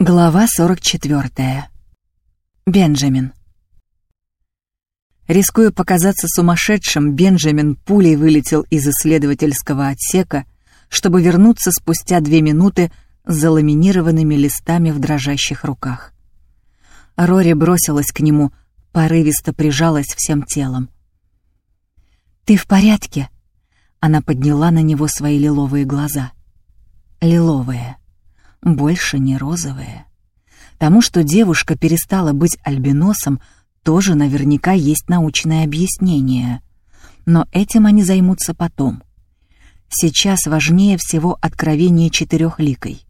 Глава 44. Бенджамин. Рискуя показаться сумасшедшим, Бенджамин пулей вылетел из исследовательского отсека, чтобы вернуться спустя две минуты с заламинированными листами в дрожащих руках. Рори бросилась к нему, порывисто прижалась всем телом. «Ты в порядке?» Она подняла на него свои лиловые глаза. Лиловые больше не розовые. Тому, что девушка перестала быть альбиносом, тоже наверняка есть научное объяснение. Но этим они займутся потом. Сейчас важнее всего откровение четырехликой.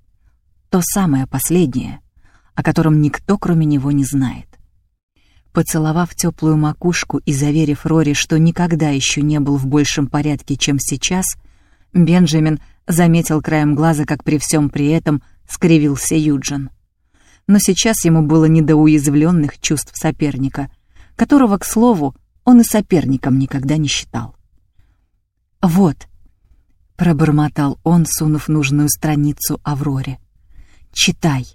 То самое последнее, о котором никто, кроме него, не знает. Поцеловав теплую макушку и заверив Рори, что никогда еще не был в большем порядке, чем сейчас, Бенджамин заметил краем глаза, как при всем при этом – скривился Юджин. Но сейчас ему было не до уязвленных чувств соперника, которого, к слову, он и соперником никогда не считал. «Вот», — пробормотал он, сунув нужную страницу Авроре, — «читай».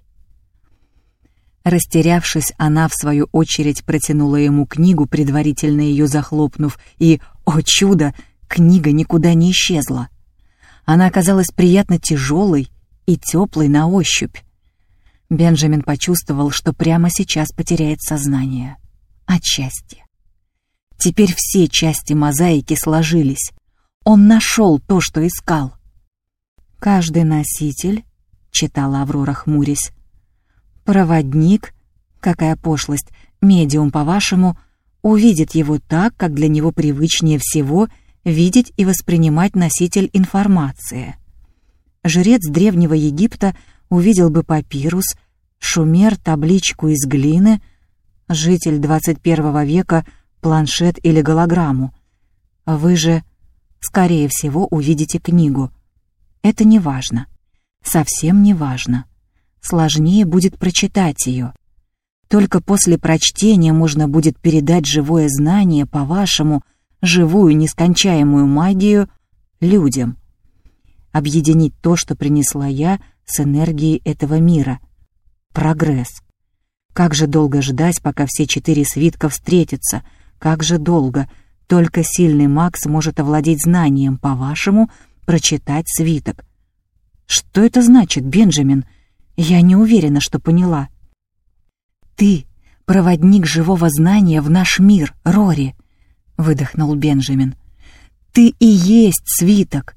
Растерявшись, она, в свою очередь, протянула ему книгу, предварительно ее захлопнув, и, о чудо, книга никуда не исчезла. Она оказалась приятно тяжелой и теплый на ощупь. Бенджамин почувствовал, что прямо сейчас потеряет сознание. Отчасти. Теперь все части мозаики сложились. Он нашел то, что искал. «Каждый носитель», — читала Аврора хмурясь, «проводник, какая пошлость, медиум, по-вашему, увидит его так, как для него привычнее всего видеть и воспринимать носитель информации» жрец древнего Египта увидел бы папирус, шумер — табличку из глины, житель 21 века — планшет или голограмму. Вы же, скорее всего, увидите книгу. Это не важно. Совсем не важно. Сложнее будет прочитать ее. Только после прочтения можно будет передать живое знание, по-вашему, живую нескончаемую магию людям — объединить то, что принесла я, с энергией этого мира. Прогресс. Как же долго ждать, пока все четыре свитка встретятся? Как же долго? Только сильный маг сможет овладеть знанием, по-вашему, прочитать свиток. Что это значит, Бенджамин? Я не уверена, что поняла. Ты — проводник живого знания в наш мир, Рори, — выдохнул Бенджамин. Ты и есть свиток.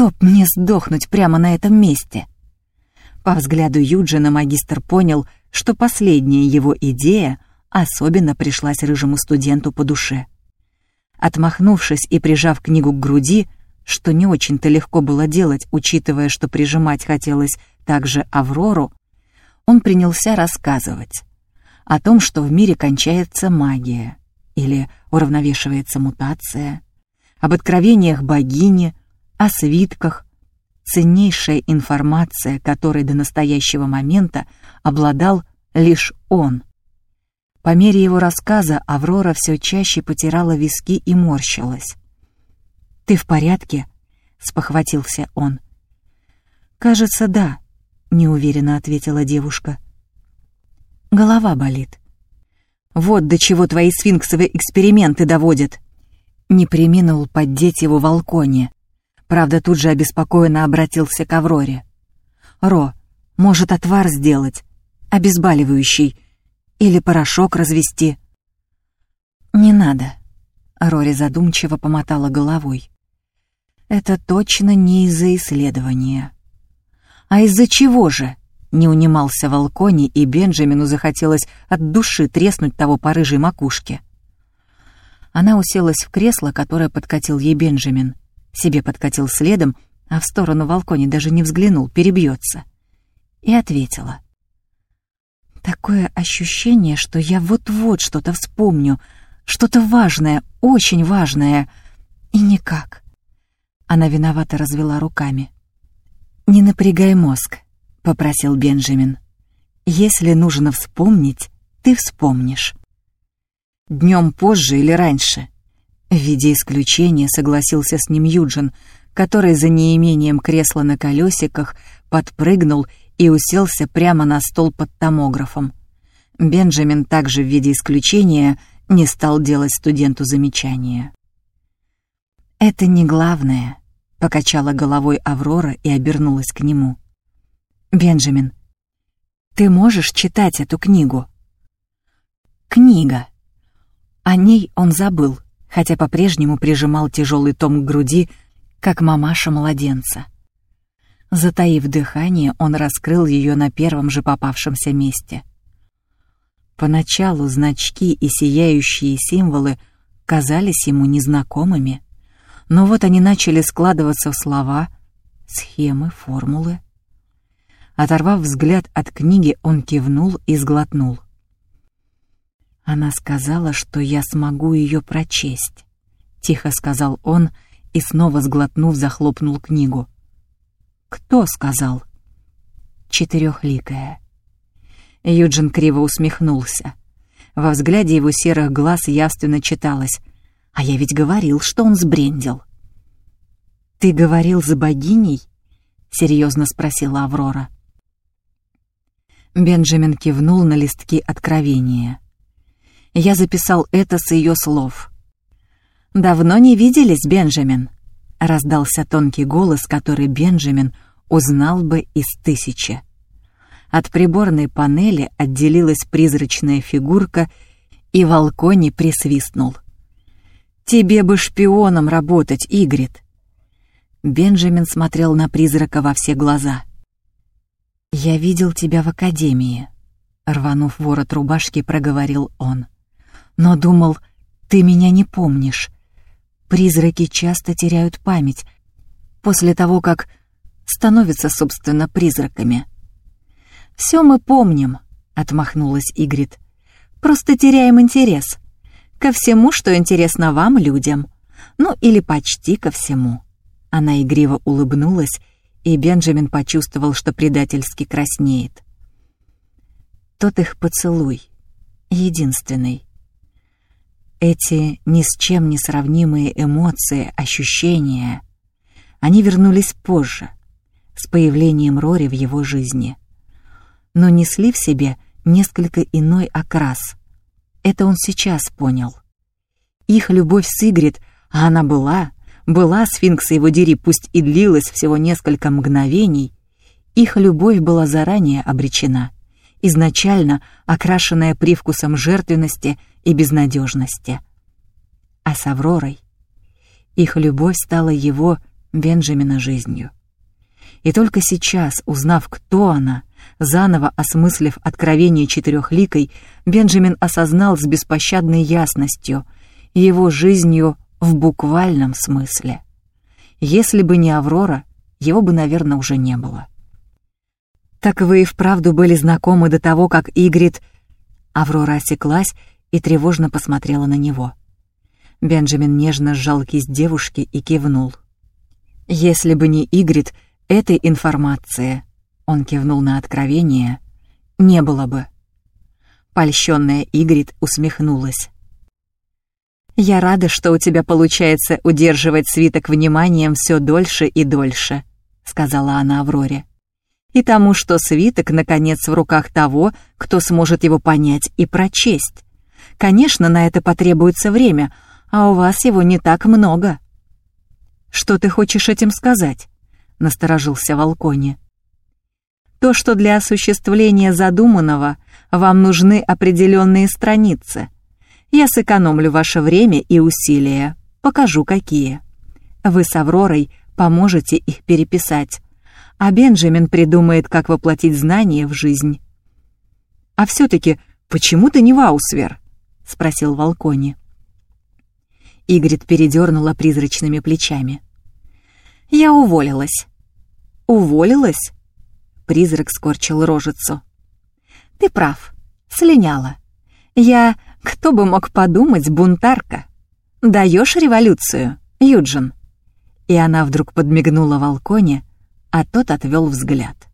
Чтоб мне сдохнуть прямо на этом месте. По взгляду Юджина магистр понял, что последняя его идея особенно пришлась рыжему студенту по душе. Отмахнувшись и прижав книгу к груди, что не очень-то легко было делать, учитывая, что прижимать хотелось также Аврору, он принялся рассказывать о том, что в мире кончается магия или уравновешивается мутация, об откровениях богини, о свитках, ценнейшая информация, которой до настоящего момента обладал лишь он. По мере его рассказа Аврора все чаще потирала виски и морщилась. «Ты в порядке?» — спохватился он. «Кажется, да», — неуверенно ответила девушка. «Голова болит». «Вот до чего твои сфинксовые эксперименты доводят!» Не приминул поддеть его Волконе. Правда, тут же обеспокоенно обратился к Авроре. «Ро, может, отвар сделать? Обезболивающий? Или порошок развести?» «Не надо», — Рори задумчиво помотала головой. «Это точно не из-за исследования». «А из-за чего же?» — не унимался Волкони, и Бенджамину захотелось от души треснуть того по рыжей макушке. Она уселась в кресло, которое подкатил ей Бенджамин, себе подкатил следом, а в сторону Волкони даже не взглянул, перебьется. И ответила. Такое ощущение, что я вот-вот что-то вспомню, что-то важное, очень важное, и никак. Она виновато развела руками. «Не напрягай мозг», — попросил Бенджамин. «Если нужно вспомнить, ты вспомнишь». Днем позже или раньше, в виде исключения согласился с ним Юджин, который за неимением кресла на колесиках подпрыгнул и уселся прямо на стол под томографом. Бенджамин также в виде исключения не стал делать студенту замечания. «Это не главное», — покачала головой Аврора и обернулась к нему. «Бенджамин, ты можешь читать эту книгу?» «Книга». О ней он забыл, хотя по-прежнему прижимал тяжелый том к груди, как мамаша младенца. Затаив дыхание, он раскрыл ее на первом же попавшемся месте. Поначалу значки и сияющие символы казались ему незнакомыми, но вот они начали складываться в слова, схемы, формулы. Оторвав взгляд от книги, он кивнул и сглотнул. «Она сказала, что я смогу ее прочесть», — тихо сказал он и, снова сглотнув, захлопнул книгу. «Кто сказал?» «Четырехликая». Юджин криво усмехнулся. Во взгляде его серых глаз явственно читалось. «А я ведь говорил, что он сбрендил». «Ты говорил за богиней?» — серьезно спросила Аврора. Бенджамин кивнул на листки откровения. Я записал это с ее слов. «Давно не виделись, Бенджамин?» раздался тонкий голос, который Бенджамин узнал бы из тысячи. От приборной панели отделилась призрачная фигурка, и Волкони присвистнул. «Тебе бы шпионом работать, Игрит!» Бенджамин смотрел на призрака во все глаза. «Я видел тебя в академии», — рванув ворот рубашки, проговорил он. «Но думал, ты меня не помнишь. Призраки часто теряют память после того, как становятся, собственно, призраками. «Все мы помним», — отмахнулась Игрит. «Просто теряем интерес. Ко всему, что интересно вам, людям. Ну, или почти ко всему». Она игриво улыбнулась, и Бенджамин почувствовал, что предательски краснеет. Тот их поцелуй. Единственный. Эти ни с чем не сравнимые эмоции, ощущения, они вернулись позже, с появлением Рори в его жизни. Но несли в себе несколько иной окрас. Это он сейчас понял. Их любовь с Игрит, а она была, была сфинкса его дери, пусть и длилась всего несколько мгновений, их любовь была заранее обречена, изначально окрашенная привкусом жертвенности — и безнадежности. А с Авророй их любовь стала его, Бенджамина, жизнью. И только сейчас, узнав, кто она, заново осмыслив откровение четырехликой, Бенджамин осознал с беспощадной ясностью его жизнью в буквальном смысле. Если бы не Аврора, его бы, наверное, уже не было. «Так вы и вправду были знакомы до того, как Игрит...» Аврора осеклась и тревожно посмотрела на него. Бенджамин нежно сжал кисть девушки и кивнул. «Если бы не Игрит, этой информации...» Он кивнул на откровение. «Не было бы». Польщенная Игрит усмехнулась. «Я рада, что у тебя получается удерживать свиток вниманием все дольше и дольше», — сказала она Авроре. «И тому, что свиток, наконец, в руках того, кто сможет его понять и прочесть. Конечно, на это потребуется время, а у вас его не так много». «Что ты хочешь этим сказать?» — насторожился Волкони. «То, что для осуществления задуманного вам нужны определенные страницы. Я сэкономлю ваше время и усилия, покажу какие. Вы с Авророй поможете их переписать, а Бенджамин придумает, как воплотить знания в жизнь». «А все-таки почему ты не Ваусвер?» — спросил Волкони. Игрит передернула призрачными плечами. «Я уволилась». «Уволилась?» Призрак скорчил рожицу. «Ты прав, слиняла. Я, кто бы мог подумать, бунтарка. Даешь революцию, Юджин?» И она вдруг подмигнула Волконе, а тот отвел взгляд.